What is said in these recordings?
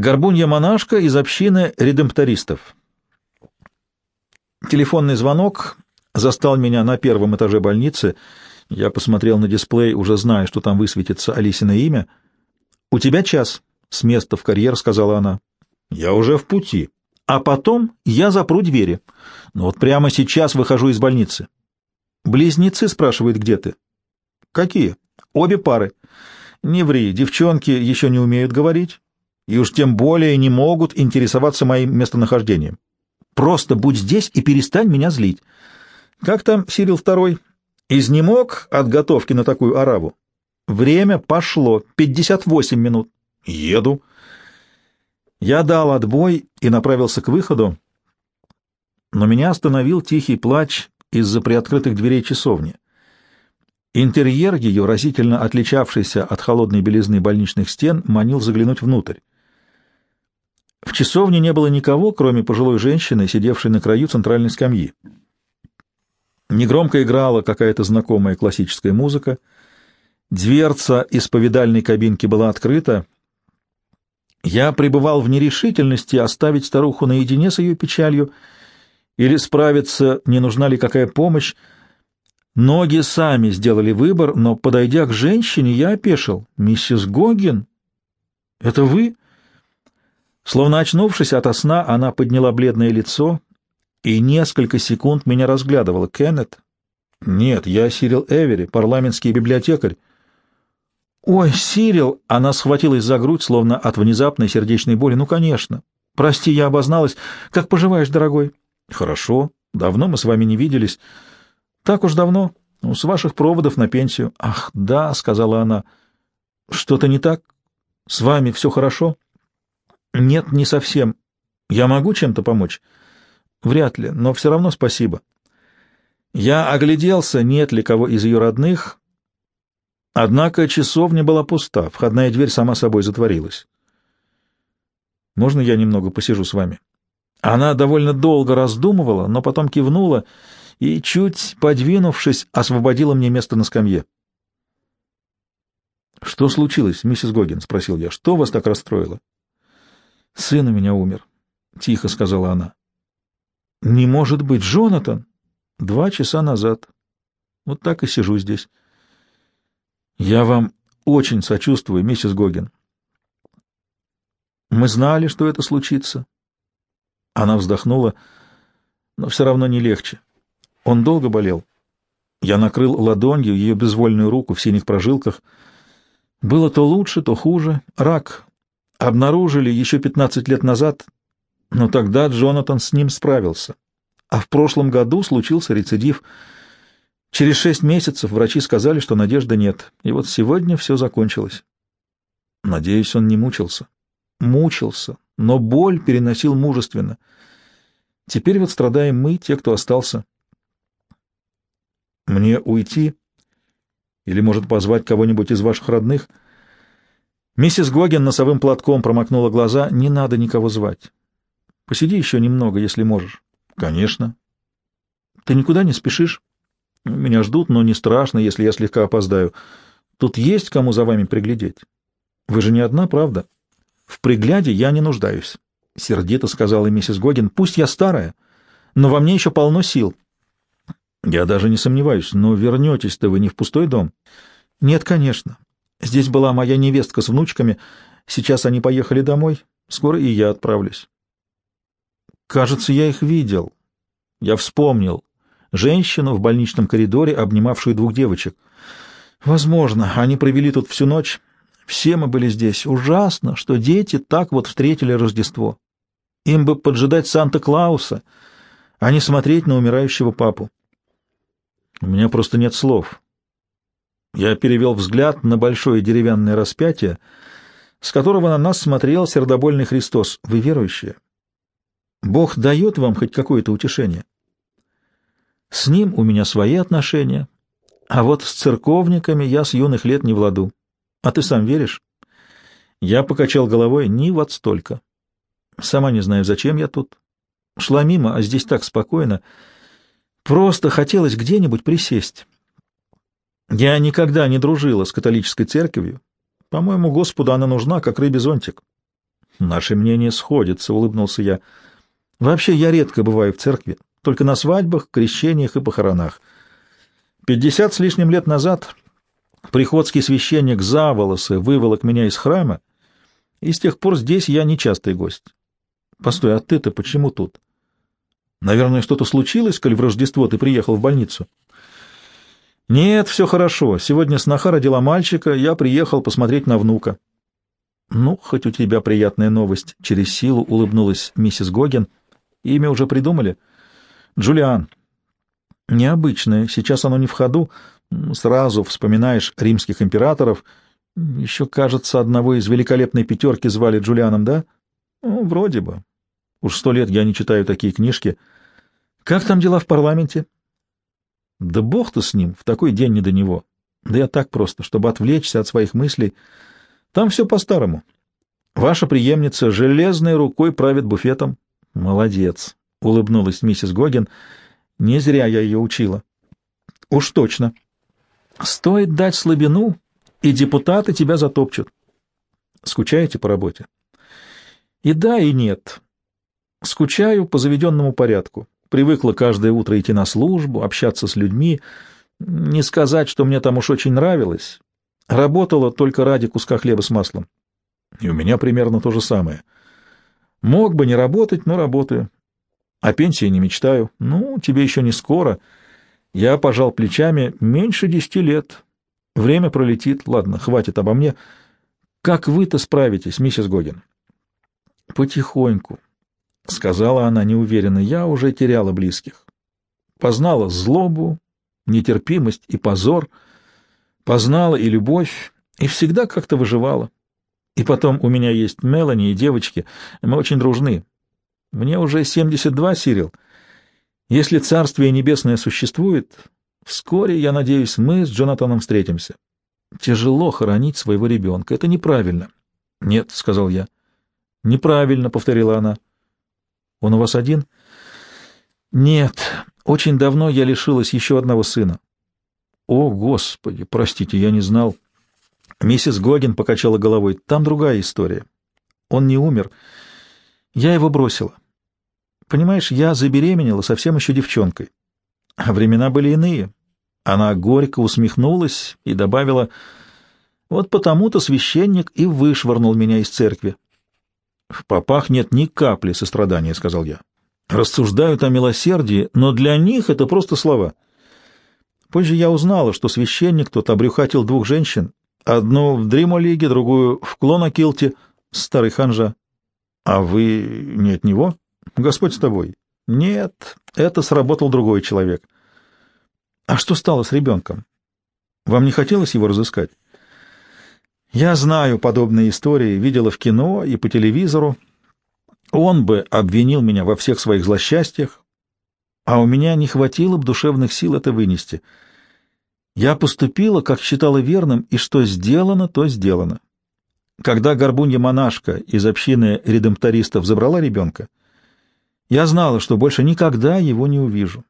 Горбунья-монашка из общины редемптористов. Телефонный звонок застал меня на первом этаже больницы. Я посмотрел на дисплей, уже зная, что там высветится Алисина имя. «У тебя час», — с места в карьер сказала она. «Я уже в пути. А потом я запру двери. Но вот прямо сейчас выхожу из больницы». «Близнецы?» — спрашивает, где ты. «Какие?» «Обе пары». «Не ври, девчонки еще не умеют говорить, и уж тем более не могут интересоваться моим местонахождением. Просто будь здесь и перестань меня злить. Как там Сирил Второй? Изнемог от готовки на такую ораву? Время пошло. Пятьдесят восемь минут. Еду. Я дал отбой и направился к выходу, но меня остановил тихий плач из-за приоткрытых дверей часовни. Интерьер ее, разительно отличавшийся от холодной белизны больничных стен, манил заглянуть внутрь. В часовне не было никого, кроме пожилой женщины, сидевшей на краю центральной скамьи. Негромко играла какая-то знакомая классическая музыка. Дверца исповедальной кабинки была открыта. Я пребывал в нерешительности оставить старуху наедине с ее печалью или справиться, не нужна ли какая помощь. Ноги сами сделали выбор, но, подойдя к женщине, я опешил. «Миссис Гогин? Это вы?» Словно очнувшись ото сна, она подняла бледное лицо и несколько секунд меня разглядывала. «Кеннет?» «Нет, я Сирил Эвери, парламентский библиотекарь». «Ой, Сирил!» — она схватилась за грудь, словно от внезапной сердечной боли. «Ну, конечно. Прости, я обозналась. Как поживаешь, дорогой?» «Хорошо. Давно мы с вами не виделись». «Так уж давно. Ну, с ваших проводов на пенсию». «Ах, да», — сказала она. «Что-то не так? С вами все хорошо?» Нет, не совсем. Я могу чем-то помочь? Вряд ли, но все равно спасибо. Я огляделся, нет ли кого из ее родных, однако часовня была пуста, входная дверь сама собой затворилась. Можно я немного посижу с вами? Она довольно долго раздумывала, но потом кивнула и, чуть подвинувшись, освободила мне место на скамье. — Что случилось, миссис Гогин? — спросил я. — Что вас так расстроило? — Сын у меня умер, — тихо сказала она. — Не может быть, Джонатан! Два часа назад. Вот так и сижу здесь. — Я вам очень сочувствую, миссис Гогин. Мы знали, что это случится. Она вздохнула, но все равно не легче. Он долго болел. Я накрыл ладонью ее безвольную руку в синих прожилках. Было то лучше, то хуже. Рак обнаружили еще 15 лет назад, но тогда Джонатан с ним справился. А в прошлом году случился рецидив. Через шесть месяцев врачи сказали, что надежды нет. И вот сегодня все закончилось. Надеюсь, он не мучился. Мучился, но боль переносил мужественно. Теперь вот страдаем мы, те, кто остался. Мне уйти? Или, может, позвать кого-нибудь из ваших родных — Миссис Гоген носовым платком промокнула глаза. «Не надо никого звать. Посиди еще немного, если можешь». «Конечно». «Ты никуда не спешишь?» «Меня ждут, но не страшно, если я слегка опоздаю. Тут есть кому за вами приглядеть. Вы же не одна, правда?» «В пригляде я не нуждаюсь», — сердито сказала миссис Гоген. «Пусть я старая, но во мне еще полно сил». «Я даже не сомневаюсь, но вернетесь-то вы не в пустой дом?» «Нет, конечно. Здесь была моя невестка с внучками. Сейчас они поехали домой. Скоро и я отправлюсь. Кажется, я их видел. Я вспомнил. Женщину в больничном коридоре, обнимавшую двух девочек. Возможно, они провели тут всю ночь. Все мы были здесь. Ужасно, что дети так вот встретили Рождество. Им бы поджидать Санта-Клауса, а не смотреть на умирающего папу. У меня просто нет слов. Я перевел взгляд на большое деревянное распятие, с которого на нас смотрел сердобольный Христос. Вы верующие? Бог дает вам хоть какое-то утешение? С ним у меня свои отношения, а вот с церковниками я с юных лет не владу. А ты сам веришь? Я покачал головой, ни вот столько. Сама не знаю, зачем я тут. Шла мимо, а здесь так спокойно. Просто хотелось где-нибудь присесть. Я никогда не дружила с католической церковью. По-моему, Господу она нужна, как рыбе зонтик. Наши мнения сходятся, — улыбнулся я. Вообще, я редко бываю в церкви, только на свадьбах, крещениях и похоронах. Пятьдесят с лишним лет назад приходский священник за волосы выволок меня из храма, и с тех пор здесь я нечастый гость. Постой, а ты-то почему тут? Наверное, что-то случилось, коль в Рождество ты приехал в больницу? Нет, все хорошо. Сегодня сноха родила мальчика, я приехал посмотреть на внука. Ну, хоть у тебя приятная новость. Через силу улыбнулась миссис Гоген. Имя уже придумали? Джулиан. Необычное. Сейчас оно не в ходу. Сразу вспоминаешь римских императоров. Еще, кажется, одного из великолепной пятерки звали Джулианом, да? Ну, вроде бы. Уж сто лет я не читаю такие книжки. Как там дела в парламенте? Да бог-то с ним, в такой день не до него. Да я так просто, чтобы отвлечься от своих мыслей. Там все по-старому. Ваша преемница железной рукой правит буфетом. Молодец, — улыбнулась миссис Гоген. Не зря я ее учила. Уж точно. Стоит дать слабину, и депутаты тебя затопчут. Скучаете по работе? И да, и нет. Скучаю по заведенному порядку. Привыкла каждое утро идти на службу, общаться с людьми. Не сказать, что мне там уж очень нравилось. Работала только ради куска хлеба с маслом. И у меня примерно то же самое. Мог бы не работать, но работаю. О пенсии не мечтаю. Ну, тебе еще не скоро. Я пожал плечами меньше десяти лет. Время пролетит. Ладно, хватит обо мне. Как вы-то справитесь, миссис Годин? Потихоньку, — сказала она неуверенно. Я уже теряла близких. Познала злобу, нетерпимость и позор, познала и любовь, и всегда как-то выживала. И потом у меня есть Мелани и девочки, мы очень дружны. Мне уже 72, Сирил. Если Царствие Небесное существует, вскоре, я надеюсь, мы с Джонатаном встретимся. Тяжело хоронить своего ребенка, это неправильно. — Нет, — сказал я. — Неправильно, — повторила она. — Он у вас один? — Нет, очень давно я лишилась еще одного сына. — О, Господи, простите, я не знал. Миссис Гогин покачала головой. Там другая история. Он не умер. Я его бросила. Понимаешь, я забеременела совсем еще девчонкой. А времена были иные. Она горько усмехнулась и добавила, «Вот потому-то священник и вышвырнул меня из церкви». «В попах нет ни капли сострадания», — сказал я. «Рассуждают о милосердии, но для них это просто слова». Позже я узнала, что священник тот обрюхатил двух женщин, одну в Дримолиге, другую в Клонакилте, старый ханжа. А вы не от него? Господь с тобой. Нет, это сработал другой человек. А что стало с ребенком? Вам не хотелось его разыскать? Я знаю подобные истории, видела в кино и по телевизору. Он бы обвинил меня во всех своих злосчастьях, а у меня не хватило бы душевных сил это вынести. Я поступила, как считала верным, и что сделано, то сделано. Когда горбунья-монашка из общины редемптористов забрала ребенка, я знала, что больше никогда его не увижу.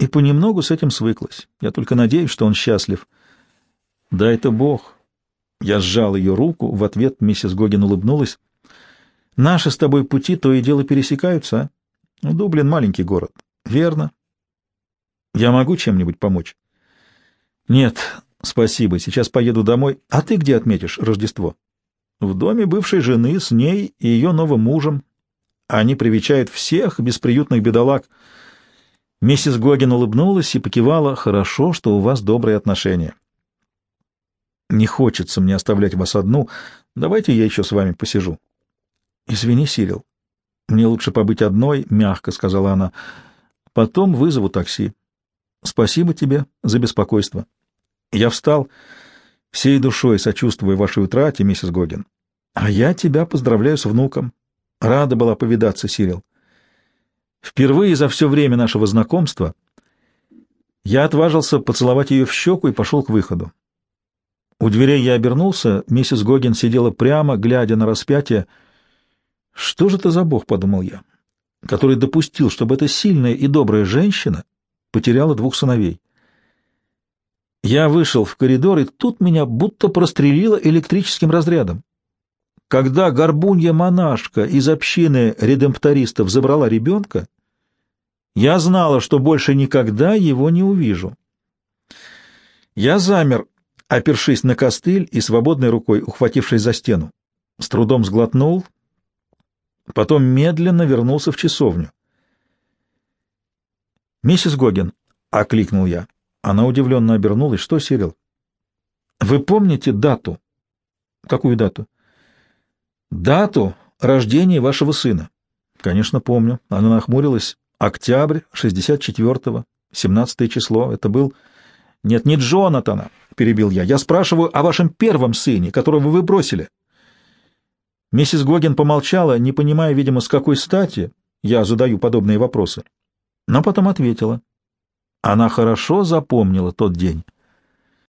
И понемногу с этим свыклась. Я только надеюсь, что он счастлив. Да это Бог. Я сжал ее руку, в ответ миссис Гогин улыбнулась. Наши с тобой пути то и дело пересекаются, а? Ну, Дублин — маленький город. Верно. Я могу чем-нибудь помочь? Нет, спасибо. Сейчас поеду домой. А ты где отметишь Рождество? В доме бывшей жены с ней и ее новым мужем, они привечают всех бесприютных бедолаг. Миссис Гогин улыбнулась и покивала. «Хорошо, что у вас добрые отношения». «Не хочется мне оставлять вас одну. Давайте я еще с вами посижу». «Извини, Сирил. Мне лучше побыть одной», — мягко сказала она. «Потом вызову такси. Спасибо тебе за беспокойство». Я встал, всей душой сочувствуя вашей утрате, миссис Гогин. А я тебя поздравляю с внуком. Рада была повидаться, Сирил. Впервые за все время нашего знакомства я отважился поцеловать ее в щеку и пошел к выходу. У дверей я обернулся, миссис Гогин сидела прямо, глядя на распятие. «Что же это за бог?» — подумал я, который допустил, чтобы эта сильная и добрая женщина потеряла двух сыновей. Я вышел в коридор, и тут меня будто прострелило электрическим разрядом. когда горбунья-монашка из общины редемптористов забрала ребенка, я знала, что больше никогда его не увижу. Я замер, опершись на костыль и свободной рукой, ухватившись за стену. С трудом сглотнул, потом медленно вернулся в часовню. «Миссис Гогин», — окликнул я. Она удивленно обернулась. «Что, Сирил?» «Вы помните дату?» «Какую дату?» «Дату рождения вашего сына». «Конечно, помню». Она нахмурилась. «Октябрь 64-го, 17 число. Это был...» «Нет, не Джонатана», — перебил я. «Я спрашиваю о вашем первом сыне, которого вы бросили». Миссис Гогин помолчала, не понимая, видимо, с какой стати я задаю подобные вопросы но потом ответила. Она хорошо запомнила тот день.